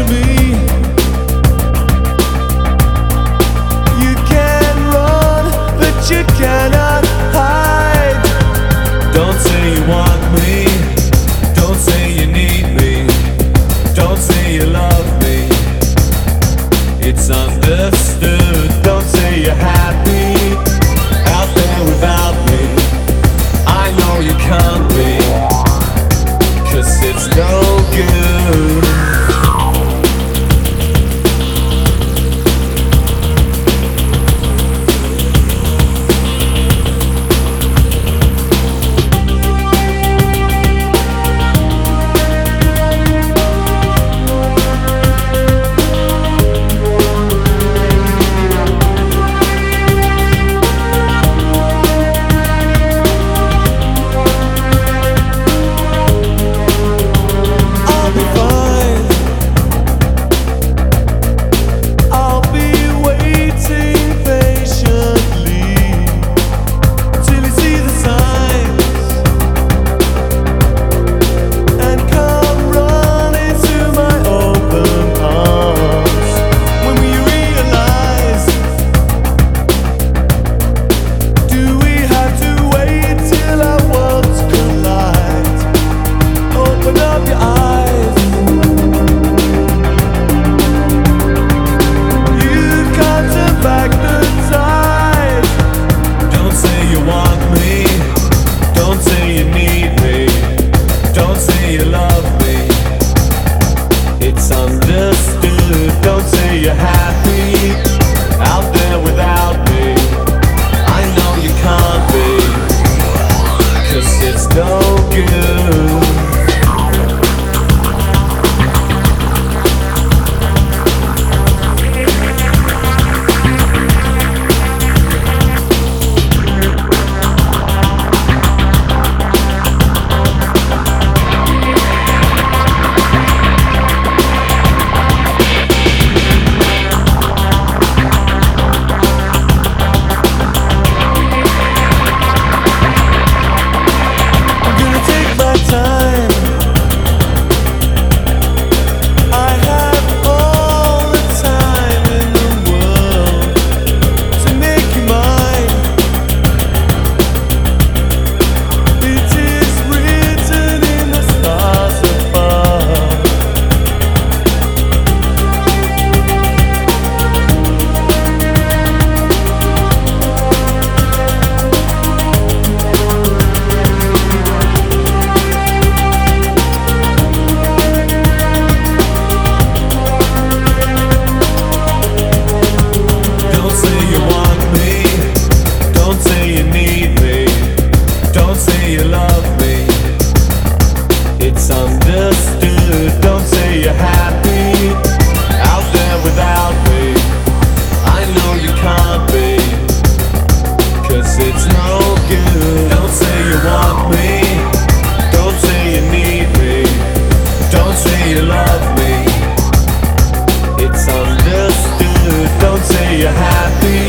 to me. you happy?